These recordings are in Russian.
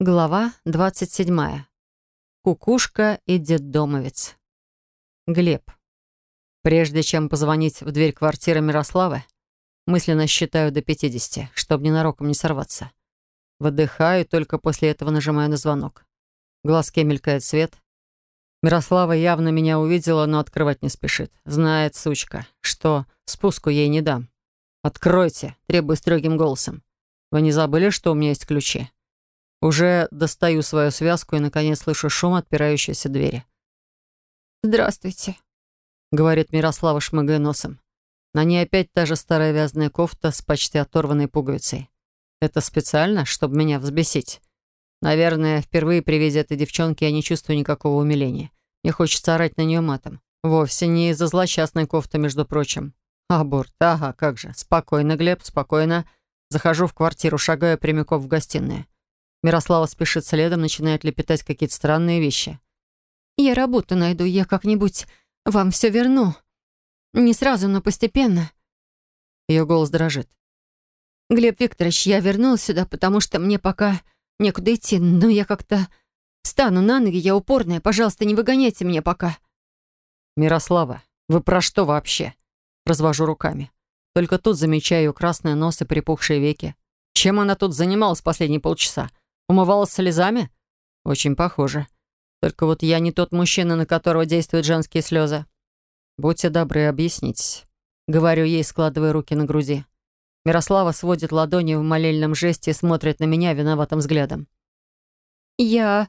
Глава 27. Кукушка и детдомовец. Глеб. Прежде чем позвонить в дверь квартиры Мирославы, мысленно считаю до 50, чтобы ненароком не сорваться. Выдыхаю, только после этого нажимаю на звонок. В глазке мелькает свет. Мирослава явно меня увидела, но открывать не спешит. Знает, сучка, что спуску ей не дам. «Откройте!» — требую строгим голосом. «Вы не забыли, что у меня есть ключи?» Уже достаю свою связку и, наконец, слышу шум отпирающейся двери. «Здравствуйте», — говорит Мирослава, шмыгая носом. На ней опять та же старая вязаная кофта с почти оторванной пуговицей. Это специально, чтобы меня взбесить? Наверное, впервые при виде этой девчонки я не чувствую никакого умиления. Мне хочется орать на нее матом. Вовсе не из-за злосчастной кофты, между прочим. Аборт, ага, как же. Спокойно, Глеб, спокойно. Захожу в квартиру, шагаю прямиком в гостиную. Мирослава спешит следом, начинает лепетать какие-то странные вещи. «Я работу найду, я как-нибудь вам все верну. Не сразу, но постепенно». Ее голос дрожит. «Глеб Викторович, я вернулась сюда, потому что мне пока некуда идти, но я как-то встану на ноги, я упорная. Пожалуйста, не выгоняйте меня пока». «Мирослава, вы про что вообще?» Развожу руками. Только тут замечаю красный нос и припухшие веки. Чем она тут занималась последние полчаса? Умывалась слезами? Очень похоже. Только вот я не тот мужчина, на которого действуют женские слезы. Будьте добры, объяснитесь. Говорю ей, складывая руки на груди. Мирослава сводит ладони в молельном жесте и смотрит на меня виноватым взглядом. «Я...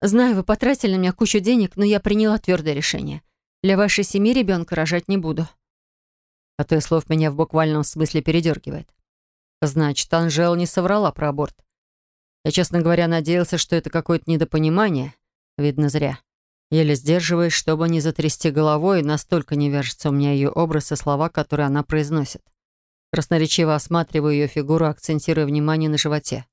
знаю, вы потратили на меня кучу денег, но я приняла твердое решение. Для вашей семьи ребенка рожать не буду». А то и слов меня в буквальном смысле передергивает. Значит, Анжела не соврала про аборт. Я, честно говоря, надеялся, что это какое-то недопонимание. Видно, зря. Еле сдерживаясь, чтобы не затрясти головой, настолько не вяжется у меня ее образ и слова, которые она произносит. Красноречиво осматриваю ее фигуру, акцентируя внимание на животе.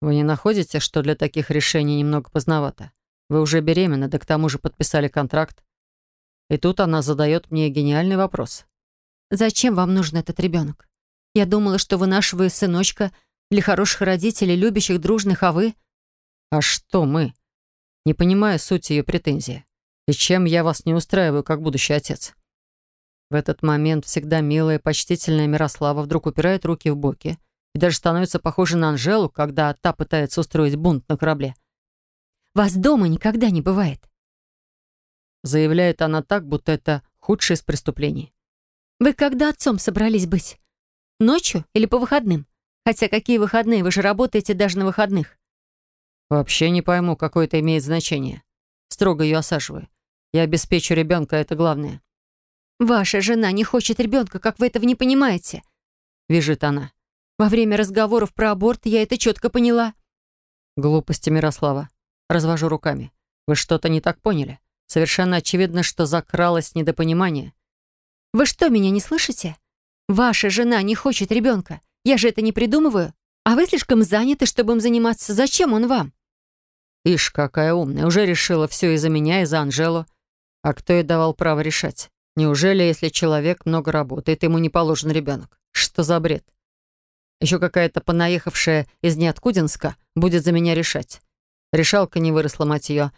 Вы не находите, что для таких решений немного поздновато? Вы уже беременны, да к тому же подписали контракт. И тут она задает мне гениальный вопрос. «Зачем вам нужен этот ребенок? Я думала, что вынашиваю сыночка для хороших родителей, любящих, дружных, а вы...» «А что мы?» Не понимаю сути ее претензии. И чем я вас не устраиваю, как будущий отец? В этот момент всегда милая, почтительная Мирослава вдруг упирает руки в боки и даже становится похожа на Анжелу, когда та пытается устроить бунт на корабле. «Вас дома никогда не бывает», заявляет она так, будто это худшее из преступлений. «Вы когда отцом собрались быть? Ночью или по выходным? Хотя какие выходные? Вы же работаете даже на выходных». «Вообще не пойму, какое это имеет значение. Строго ее осаживаю. Я обеспечу ребенка, это главное». «Ваша жена не хочет ребенка, как вы этого не понимаете?» Вяжет она. «Во время разговоров про аборт я это четко поняла». Глупости Мирослава. Развожу руками. Вы что-то не так поняли. Совершенно очевидно, что закралось недопонимание. «Вы что, меня не слышите? Ваша жена не хочет ребенка. Я же это не придумываю. А вы слишком заняты, чтобы им заниматься. Зачем он вам?» «Ишь, какая умная. Уже решила все из-за меня, из-за Анжелу. А кто ей давал право решать? Неужели, если человек много работает, ему не положен ребенок? Что за бред? Еще какая-то понаехавшая из ниоткудинска будет за меня решать. Решалка не выросла, мать ее.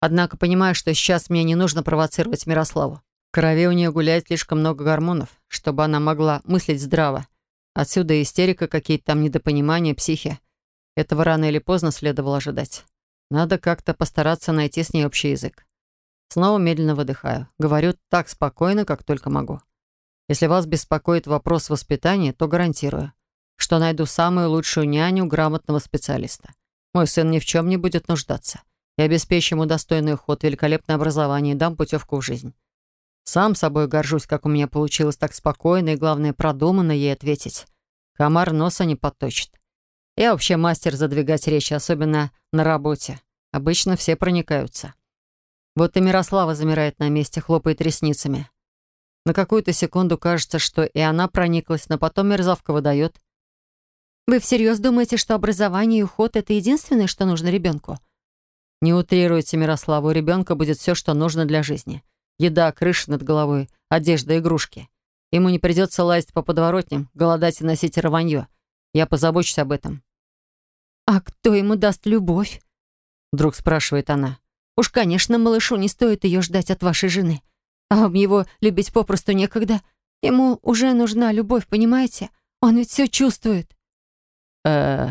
Однако понимаю, что сейчас мне не нужно провоцировать Мирославу. В крови у нее гуляет слишком много гормонов, чтобы она могла мыслить здраво. Отсюда истерика, какие-то там недопонимания, психи. Этого рано или поздно следовало ожидать. Надо как-то постараться найти с ней общий язык. Снова медленно выдыхаю. Говорю так спокойно, как только могу. Если вас беспокоит вопрос воспитания, то гарантирую, что найду самую лучшую няню грамотного специалиста. Мой сын ни в чем не будет нуждаться. Я обеспечу ему достойный уход, великолепное образование и дам путевку в жизнь. Сам собой горжусь, как у меня получилось так спокойно и, главное, продуманно ей ответить. Комар носа не подточит. Я вообще мастер задвигать речь, особенно на работе. Обычно все проникаются. Вот и Мирослава замирает на месте, хлопает ресницами. На какую-то секунду кажется, что и она прониклась, но потом мерзавка выдает. «Вы всерьез думаете, что образование и уход — это единственное, что нужно ребенку?» «Не утрируйте, Мирослава, у ребенка будет все, что нужно для жизни. Еда, крыша над головой, одежда, игрушки. Ему не придется лазить по подворотням, голодать и носить рванье. Я позабочусь об этом. «А кто ему даст любовь?» Вдруг спрашивает она. «Уж, конечно, малышу не стоит ее ждать от вашей жены. А вам его любить попросту некогда. Ему уже нужна любовь, понимаете? Он ведь все чувствует». э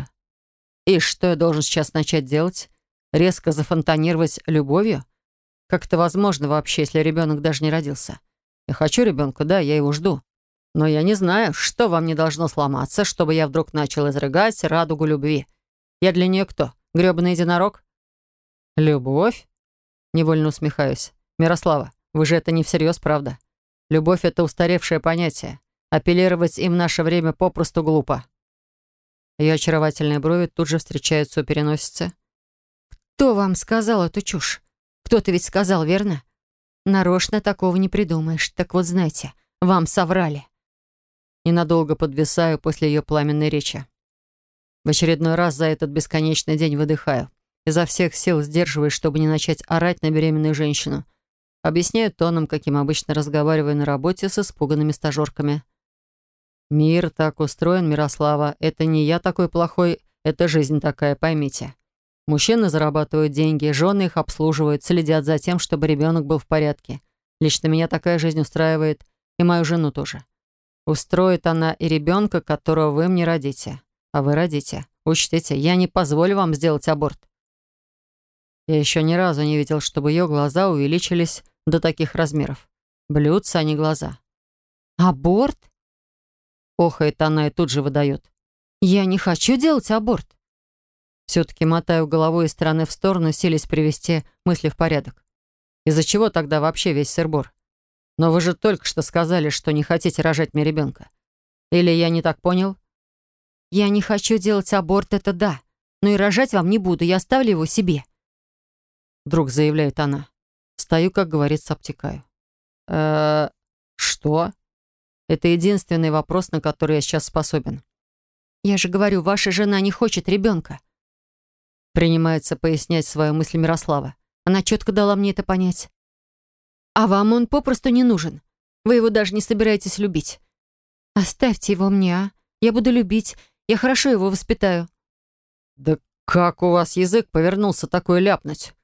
И что я должен сейчас начать делать? Резко зафонтанировать любовью? Как это возможно вообще, если ребенок даже не родился? Я хочу ребенка, да, я его жду. Но я не знаю, что вам не должно сломаться, чтобы я вдруг начал изрыгать радугу любви. Я для нее кто? Грёбаный единорог? Любовь? Невольно усмехаюсь. Мирослава, вы же это не всерьез, правда? Любовь — это устаревшее понятие. Апеллировать им в наше время попросту глупо. Ее очаровательные брови тут же встречаются у переносицы. «Кто вам сказал эту чушь? Кто-то ведь сказал, верно? Нарочно такого не придумаешь. Так вот, знайте, вам соврали». Ненадолго подвисаю после ее пламенной речи. В очередной раз за этот бесконечный день выдыхаю. Изо всех сил сдерживаюсь, чтобы не начать орать на беременную женщину. Объясняю тоном, каким обычно разговариваю на работе с испуганными стажерками. «Мир так устроен, Мирослава. Это не я такой плохой, это жизнь такая, поймите. Мужчины зарабатывают деньги, жены их обслуживают, следят за тем, чтобы ребенок был в порядке. Лично меня такая жизнь устраивает, и мою жену тоже. Устроит она и ребенка, которого вы мне родите. А вы родите. Учтите, я не позволю вам сделать аборт. Я еще ни разу не видел, чтобы ее глаза увеличились до таких размеров. Блюдца, а не глаза. «Аборт?» Охает она и тут же выдает. «Я не хочу делать аборт». Все-таки мотаю головой из стороны в сторону, силясь привести мысли в порядок. Из-за чего тогда вообще весь сырбор? Но вы же только что сказали, что не хотите рожать мне ребенка. Или я не так понял? Я не хочу делать аборт, это да. Но и рожать вам не буду, я оставлю его себе. Вдруг заявляет она. Стою, как говорится, обтекаю. э что? Это единственный вопрос, на который я сейчас способен. Я же говорю, ваша жена не хочет ребенка. Принимается пояснять свою мысль Мирослава. Она четко дала мне это понять. А вам он попросту не нужен. Вы его даже не собираетесь любить. Оставьте его мне, а? Я буду любить. Я хорошо его воспитаю». «Да как у вас язык повернулся такой ляпнуть?»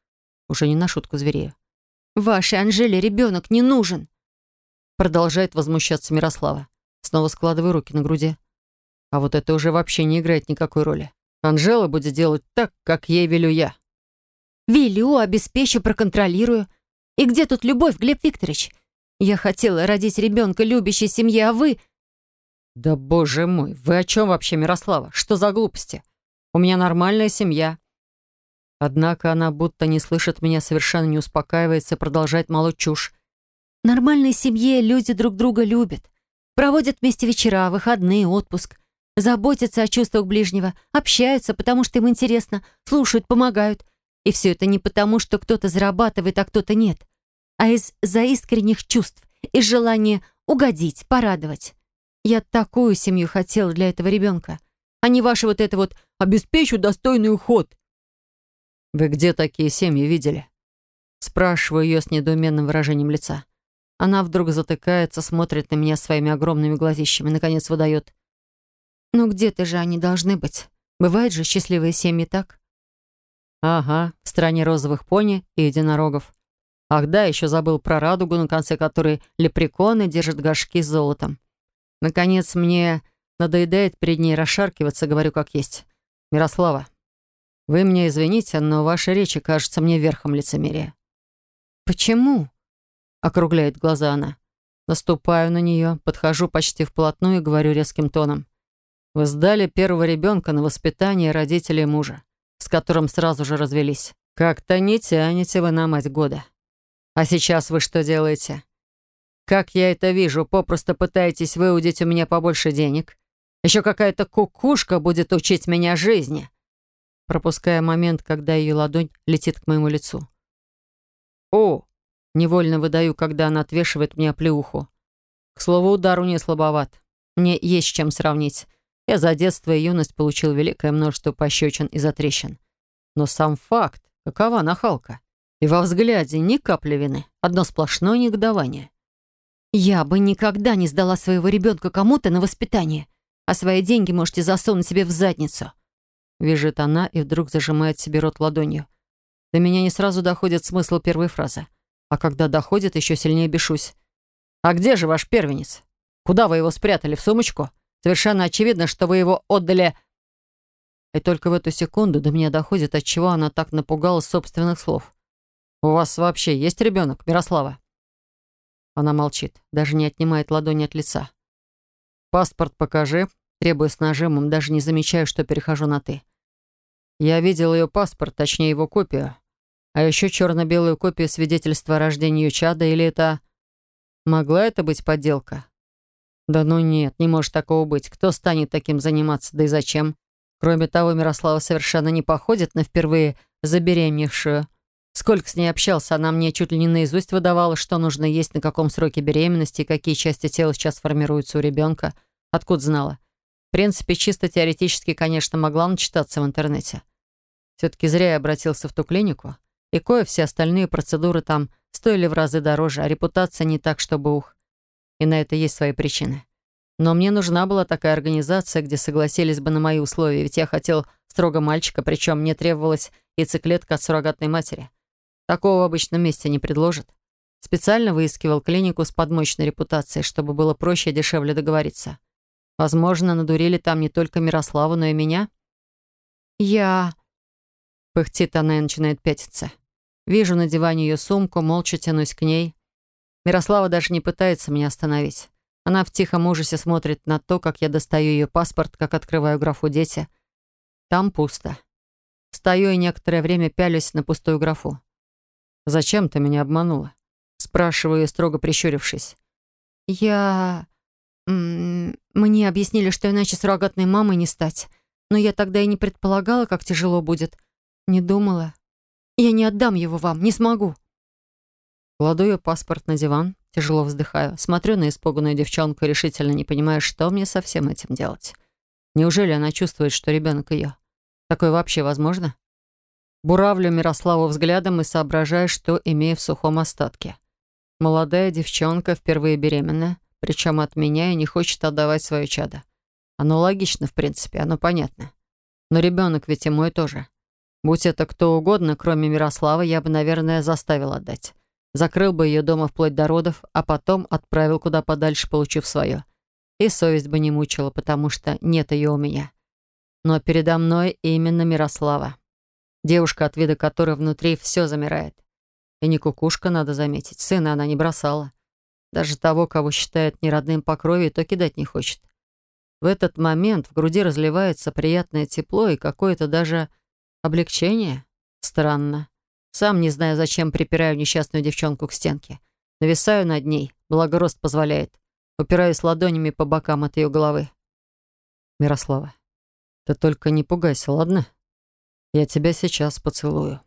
Уже не на шутку зверею. «Вашей Анжеле ребенок не нужен!» Продолжает возмущаться Мирослава. Снова складываю руки на груди. А вот это уже вообще не играет никакой роли. Анжела будет делать так, как ей велю я. «Велю, обеспечу, проконтролирую. И где тут любовь, Глеб Викторович? Я хотела родить ребенка любящей семьи, а вы...» «Да боже мой, вы о чем вообще, Мирослава? Что за глупости? У меня нормальная семья». Однако она будто не слышит меня, совершенно не успокаивается и продолжает молоть чушь. «В нормальной семье люди друг друга любят. Проводят вместе вечера, выходные, отпуск. Заботятся о чувствах ближнего, общаются, потому что им интересно, слушают, помогают. И все это не потому, что кто-то зарабатывает, а кто-то нет а из-за искренних чувств, и желания угодить, порадовать. Я такую семью хотела для этого ребенка, а не ваше вот это вот «обеспечу достойный уход». «Вы где такие семьи видели?» Спрашиваю ее с недоуменным выражением лица. Она вдруг затыкается, смотрит на меня своими огромными глазищами, наконец выдает. «Ну где-то же они должны быть. Бывают же счастливые семьи, так?» «Ага, в стране розовых пони и единорогов. Ах да, еще забыл про радугу, на конце которой лепреконы держат горшки с золотом. Наконец, мне надоедает перед ней расшаркиваться, говорю как есть. «Мирослава, вы мне извините, но ваши речи кажутся мне верхом лицемерия». «Почему?» — округляет глаза она. Наступаю на нее, подхожу почти вплотную и говорю резким тоном. «Вы сдали первого ребенка на воспитание родителей мужа, с которым сразу же развелись. Как-то не тянете вы на мать года. А сейчас вы что делаете? Как я это вижу, попросту пытаетесь выудить у меня побольше денег. Еще какая-то кукушка будет учить меня жизни. Пропуская момент, когда ее ладонь летит к моему лицу. О! Невольно выдаю, когда она отвешивает мне плеуху. К слову, удар у нее слабоват. Мне есть чем сравнить. Я за детство и юность получил великое множество пощечин и затрещин. Но сам факт, какова нахалка. И во взгляде ни капли вины, одно сплошное негодование. «Я бы никогда не сдала своего ребенка кому-то на воспитание, а свои деньги можете засунуть себе в задницу». вяжет она и вдруг зажимает себе рот ладонью. До меня не сразу доходит смысл первой фразы. А когда доходит, еще сильнее бешусь. «А где же ваш первенец? Куда вы его спрятали? В сумочку? Совершенно очевидно, что вы его отдали...» И только в эту секунду до меня доходит, от чего она так напугалась собственных слов. «У вас вообще есть ребенок, Мирослава?» Она молчит, даже не отнимает ладони от лица. «Паспорт покажи», требую с нажимом, даже не замечаю, что перехожу на «ты». Я видел ее паспорт, точнее его копию. А еще черно-белую копию свидетельства о рождении ее чада, или это... Могла это быть подделка? Да ну нет, не может такого быть. Кто станет таким заниматься, да и зачем? Кроме того, Мирослава совершенно не походит на впервые забеременевшую. Сколько с ней общался, она мне чуть ли не наизусть выдавала, что нужно есть, на каком сроке беременности и какие части тела сейчас формируются у ребенка. Откуда знала? В принципе, чисто теоретически, конечно, могла начитаться в интернете. Все-таки зря я обратился в ту клинику. И кое все остальные процедуры там стоили в разы дороже, а репутация не так, чтобы ух. И на это есть свои причины. Но мне нужна была такая организация, где согласились бы на мои условия, ведь я хотел строго мальчика, причем мне требовалась яйцеклетка от суррогатной матери. Такого в обычном месте не предложат. Специально выискивал клинику с подмощной репутацией, чтобы было проще и дешевле договориться. Возможно, надурили там не только Мирославу, но и меня. «Я...» Пыхтит она и начинает пятиться. Вижу на диване ее сумку, молча тянусь к ней. Мирослава даже не пытается меня остановить. Она в тихом ужасе смотрит на то, как я достаю ее паспорт, как открываю графу «Дети». Там пусто. Стою и некоторое время пялюсь на пустую графу. «Зачем ты меня обманула?» Спрашиваю, строго прищурившись. «Я... Мне объяснили, что иначе суррогатной мамой не стать. Но я тогда и не предполагала, как тяжело будет. Не думала. Я не отдам его вам, не смогу». Кладу ее паспорт на диван, Тяжело вздыхаю. Смотрю на испуганную девчонку, решительно не понимая, что мне со всем этим делать. Неужели она чувствует, что ребенок ее? Такое вообще возможно? Буравлю Мирославу взглядом и соображаю, что имею в сухом остатке. Молодая девчонка, впервые беременна, причем от меня и не хочет отдавать свое чадо. Оно логично, в принципе, оно понятно. Но ребенок ведь и мой тоже. Будь это кто угодно, кроме Мирослава, я бы, наверное, заставил отдать. Закрыл бы ее дома вплоть до родов, а потом отправил куда подальше, получив свое. И совесть бы не мучила, потому что нет ее у меня. Но передо мной именно Мирослава. Девушка, от вида которой внутри все замирает. И не кукушка, надо заметить. Сына она не бросала. Даже того, кого считает неродным по крови, то кидать не хочет. В этот момент в груди разливается приятное тепло и какое-то даже облегчение. Странно. Сам не знаю, зачем припираю несчастную девчонку к стенке. Нависаю над ней, благо рост позволяет. Упираюсь ладонями по бокам от ее головы. Мирослава, ты только не пугайся, ладно? Я тебя сейчас поцелую.